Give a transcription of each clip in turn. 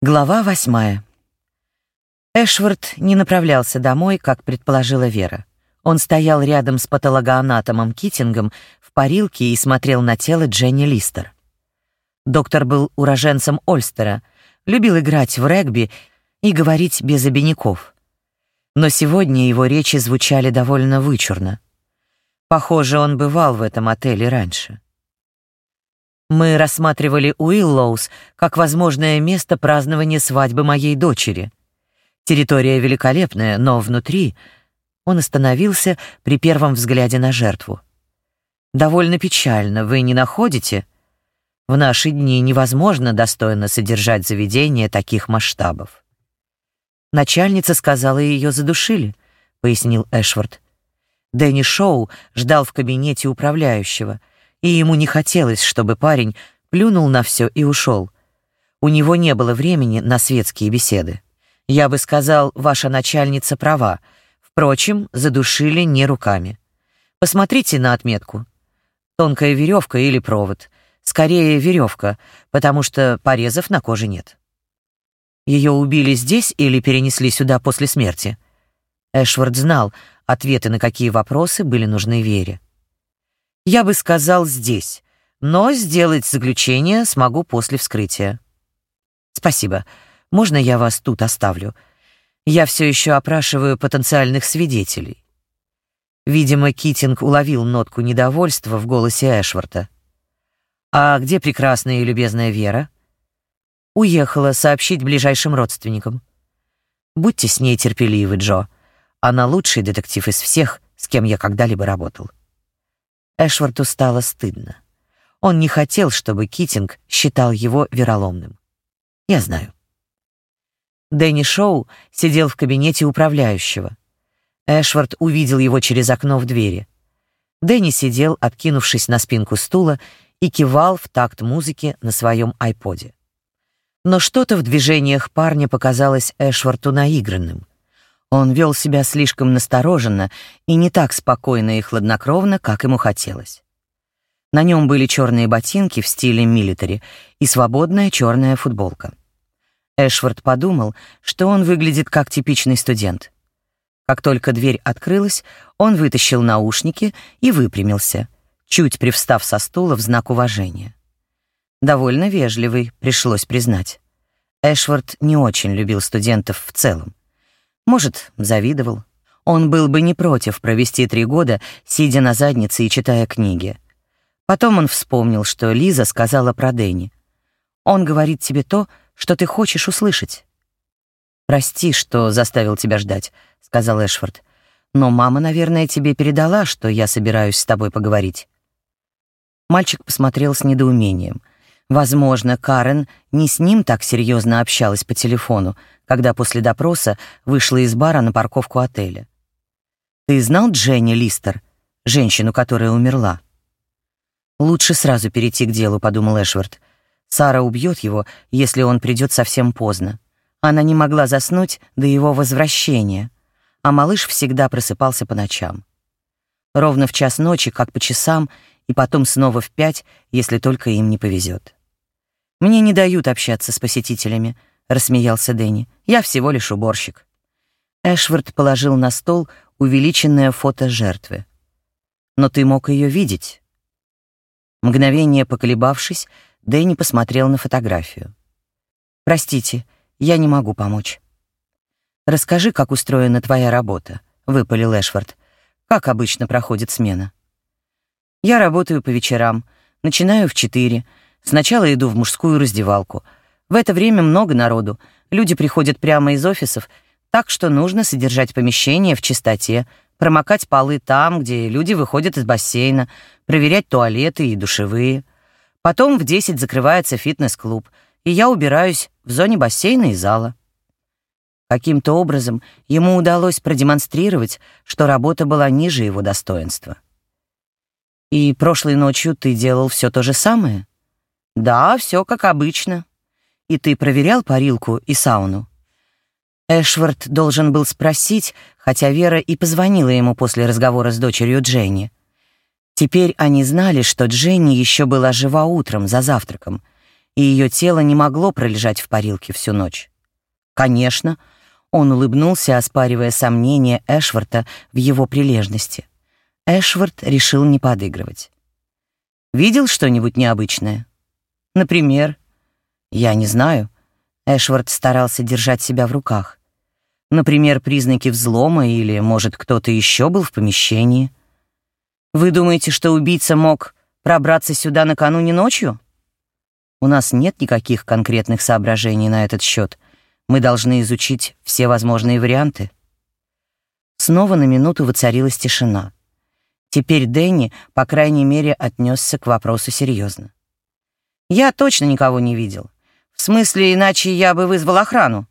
Глава восьмая. Эшвард не направлялся домой, как предположила Вера. Он стоял рядом с патологоанатомом Китингом в парилке и смотрел на тело Дженни Листер. Доктор был уроженцем Ольстера, любил играть в регби и говорить без обиняков. Но сегодня его речи звучали довольно вычурно. Похоже, он бывал в этом отеле раньше. Мы рассматривали Уиллоус как возможное место празднования свадьбы моей дочери. Территория великолепная, но внутри он остановился при первом взгляде на жертву. Довольно печально, вы не находите? В наши дни невозможно достойно содержать заведение таких масштабов. Начальница сказала, ее задушили, пояснил Эшвард. Дэнни Шоу ждал в кабинете управляющего — и ему не хотелось, чтобы парень плюнул на все и ушел. У него не было времени на светские беседы. Я бы сказал, ваша начальница права. Впрочем, задушили не руками. Посмотрите на отметку. Тонкая веревка или провод. Скорее веревка, потому что порезов на коже нет. Ее убили здесь или перенесли сюда после смерти? Эшвард знал, ответы на какие вопросы были нужны Вере. Я бы сказал здесь, но сделать заключение смогу после вскрытия. Спасибо. Можно я вас тут оставлю? Я все еще опрашиваю потенциальных свидетелей. Видимо, Китинг уловил нотку недовольства в голосе Эшварта. А где прекрасная и любезная Вера? Уехала сообщить ближайшим родственникам. Будьте с ней терпеливы, Джо. Она лучший детектив из всех, с кем я когда-либо работал. Эшварту стало стыдно. Он не хотел, чтобы Китинг считал его вероломным. Я знаю. Дэнни Шоу сидел в кабинете управляющего. Эшвард увидел его через окно в двери. Дэнни сидел, откинувшись на спинку стула, и кивал в такт музыки на своем айподе. Но что-то в движениях парня показалось Эшварту наигранным. Он вел себя слишком настороженно и не так спокойно и хладнокровно, как ему хотелось. На нем были черные ботинки в стиле милитари и свободная черная футболка. Эшвард подумал, что он выглядит как типичный студент. Как только дверь открылась, он вытащил наушники и выпрямился, чуть привстав со стула в знак уважения. Довольно вежливый, пришлось признать. Эшвард не очень любил студентов в целом. Может, завидовал. Он был бы не против провести три года, сидя на заднице и читая книги. Потом он вспомнил, что Лиза сказала про Дэнни. «Он говорит тебе то, что ты хочешь услышать». «Прости, что заставил тебя ждать», — сказал Эшфорд. «Но мама, наверное, тебе передала, что я собираюсь с тобой поговорить». Мальчик посмотрел с недоумением. Возможно, Карен не с ним так серьезно общалась по телефону, когда после допроса вышла из бара на парковку отеля. «Ты знал Дженни Листер, женщину, которая умерла?» «Лучше сразу перейти к делу», — подумал Эшвард. «Сара убьет его, если он придет совсем поздно. Она не могла заснуть до его возвращения, а малыш всегда просыпался по ночам. Ровно в час ночи, как по часам, и потом снова в пять, если только им не повезет. Мне не дают общаться с посетителями, — рассмеялся Дэнни. «Я всего лишь уборщик». Эшвард положил на стол увеличенное фото жертвы. «Но ты мог ее видеть». Мгновение поколебавшись, Дэнни посмотрел на фотографию. «Простите, я не могу помочь». «Расскажи, как устроена твоя работа», — выпалил Эшвард. «Как обычно проходит смена?» «Я работаю по вечерам. Начинаю в четыре. Сначала иду в мужскую раздевалку — в это время много народу. Люди приходят прямо из офисов, так что нужно содержать помещение в чистоте, промокать полы там, где люди выходят из бассейна, проверять туалеты и душевые. Потом в 10 закрывается фитнес-клуб, и я убираюсь в зоне бассейна и зала. Каким-то образом ему удалось продемонстрировать, что работа была ниже его достоинства. «И прошлой ночью ты делал все то же самое?» «Да, все как обычно», и ты проверял парилку и сауну?» Эшвард должен был спросить, хотя Вера и позвонила ему после разговора с дочерью Дженни. Теперь они знали, что Дженни еще была жива утром за завтраком, и ее тело не могло пролежать в парилке всю ночь. Конечно, он улыбнулся, оспаривая сомнения Эшварда в его прилежности. Эшвард решил не подыгрывать. «Видел что-нибудь необычное? Например?» «Я не знаю». Эшвард старался держать себя в руках. «Например, признаки взлома или, может, кто-то еще был в помещении?» «Вы думаете, что убийца мог пробраться сюда накануне ночью?» «У нас нет никаких конкретных соображений на этот счет», мы должны изучить все возможные варианты. Снова на минуту воцарилась тишина. Теперь Дэнни, по крайней мере, отнесся к вопросу серьезно. «Я точно никого не видел. В смысле, иначе я бы вызвал охрану.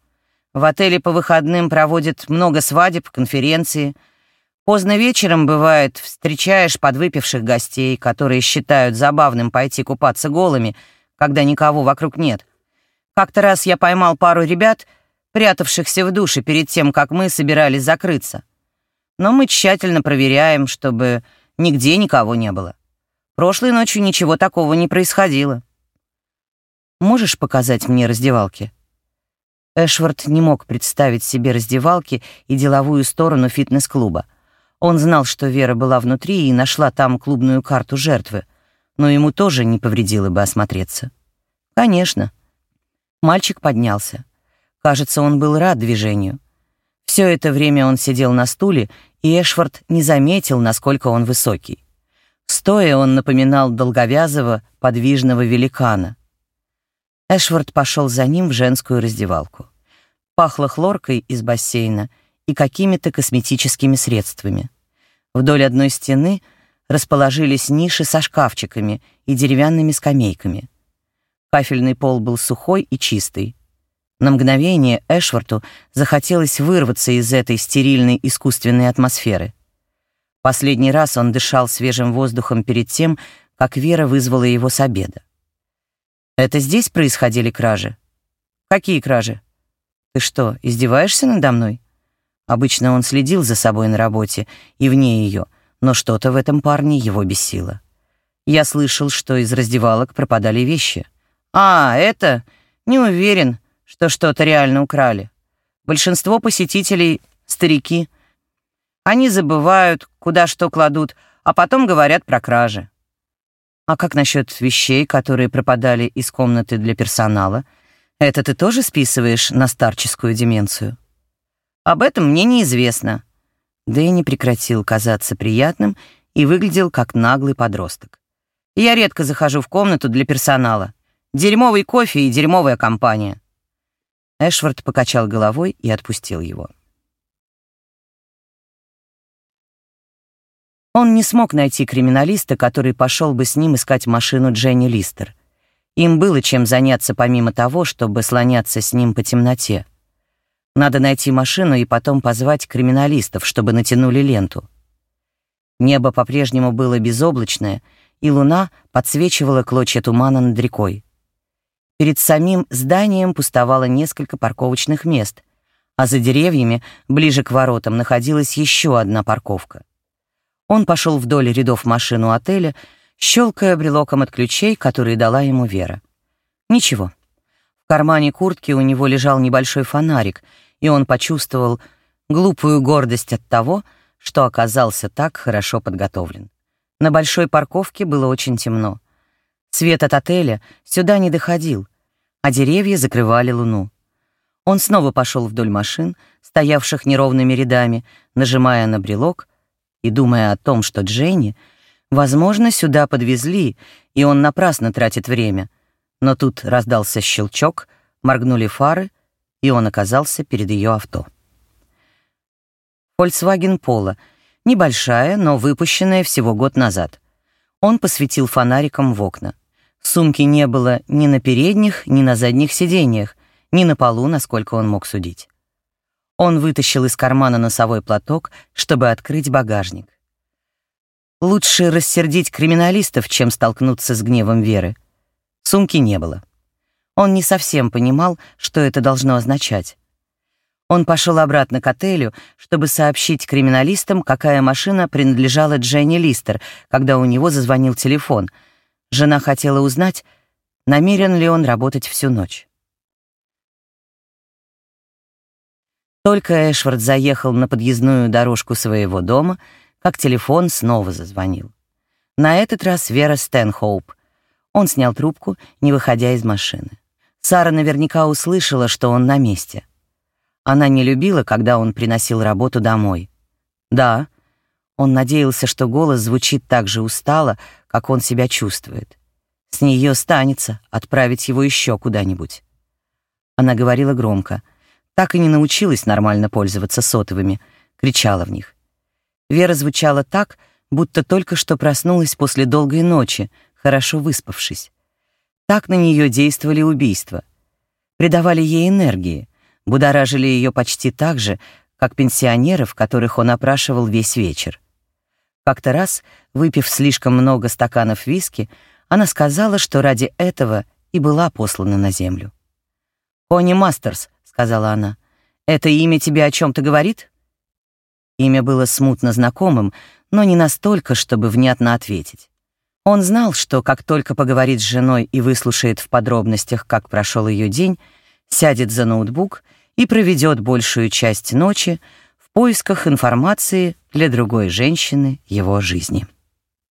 В отеле по выходным проводят много свадеб, конференции. Поздно вечером, бывает, встречаешь подвыпивших гостей, которые считают забавным пойти купаться голыми, когда никого вокруг нет. Как-то раз я поймал пару ребят, прятавшихся в душе перед тем, как мы собирались закрыться. Но мы тщательно проверяем, чтобы нигде никого не было. Прошлой ночью ничего такого не происходило. Можешь показать мне раздевалки? Эшвард не мог представить себе раздевалки и деловую сторону фитнес-клуба. Он знал, что Вера была внутри и нашла там клубную карту жертвы, но ему тоже не повредило бы осмотреться. Конечно. Мальчик поднялся. Кажется, он был рад движению. Все это время он сидел на стуле, и Эшфорд не заметил, насколько он высокий. Стоя, он напоминал долговязого, подвижного великана. Эшфорд пошел за ним в женскую раздевалку. Пахло хлоркой из бассейна и какими-то косметическими средствами. Вдоль одной стены расположились ниши со шкафчиками и деревянными скамейками — Кафельный пол был сухой и чистый. На мгновение Эшварту захотелось вырваться из этой стерильной искусственной атмосферы. Последний раз он дышал свежим воздухом перед тем, как Вера вызвала его с обеда. «Это здесь происходили кражи?» «Какие кражи?» «Ты что, издеваешься надо мной?» Обычно он следил за собой на работе и вне ее, но что-то в этом парне его бесило. Я слышал, что из раздевалок пропадали вещи — а, это? Не уверен, что что-то реально украли. Большинство посетителей — старики. Они забывают, куда что кладут, а потом говорят про кражи. А как насчет вещей, которые пропадали из комнаты для персонала? Это ты тоже списываешь на старческую деменцию? Об этом мне неизвестно. Дэнни прекратил казаться приятным и выглядел как наглый подросток. Я редко захожу в комнату для персонала. Дерьмовый кофе и дерьмовая компания». Эшвард покачал головой и отпустил его. Он не смог найти криминалиста, который пошел бы с ним искать машину Дженни Листер. Им было чем заняться помимо того, чтобы слоняться с ним по темноте. Надо найти машину и потом позвать криминалистов, чтобы натянули ленту. Небо по-прежнему было безоблачное, и луна подсвечивала клочья тумана над рекой. Перед самим зданием пустовало несколько парковочных мест, а за деревьями, ближе к воротам, находилась еще одна парковка. Он пошел вдоль рядов машин у отеля, щелкая брелоком от ключей, которые дала ему Вера. Ничего. В кармане куртки у него лежал небольшой фонарик, и он почувствовал глупую гордость от того, что оказался так хорошо подготовлен. На большой парковке было очень темно. Свет от отеля сюда не доходил, а деревья закрывали луну. Он снова пошел вдоль машин, стоявших неровными рядами, нажимая на брелок и думая о том, что Дженни, возможно, сюда подвезли, и он напрасно тратит время. Но тут раздался щелчок, моргнули фары, и он оказался перед ее авто. Volkswagen Polo, небольшая, но выпущенная всего год назад — он посветил фонариком в окна. Сумки не было ни на передних, ни на задних сиденьях, ни на полу, насколько он мог судить. Он вытащил из кармана носовой платок, чтобы открыть багажник. Лучше рассердить криминалистов, чем столкнуться с гневом Веры. Сумки не было. Он не совсем понимал, что это должно означать. Он пошел обратно к отелю, чтобы сообщить криминалистам, какая машина принадлежала Дженни Листер, когда у него зазвонил телефон. Жена хотела узнать, намерен ли он работать всю ночь. Только Эшвард заехал на подъездную дорожку своего дома, как телефон снова зазвонил. На этот раз Вера Стэнхоуп. Он снял трубку, не выходя из машины. Сара наверняка услышала, что он на месте. Она не любила, когда он приносил работу домой. Да, он надеялся, что голос звучит так же устало, как он себя чувствует. С нее станется отправить его еще куда-нибудь. Она говорила громко. Так и не научилась нормально пользоваться сотовыми, кричала в них. Вера звучала так, будто только что проснулась после долгой ночи, хорошо выспавшись. Так на нее действовали убийства. Придавали ей энергии, будоражили ее почти так же, как пенсионеров, которых он опрашивал весь вечер. Как-то раз, выпив слишком много стаканов виски, она сказала, что ради этого и была послана на землю. «Конни Мастерс», — сказала она, — «это имя тебе о чем то говорит?» Имя было смутно знакомым, но не настолько, чтобы внятно ответить. Он знал, что как только поговорит с женой и выслушает в подробностях, как прошел ее день, сядет за ноутбук и проведет большую часть ночи в поисках информации для другой женщины его жизни.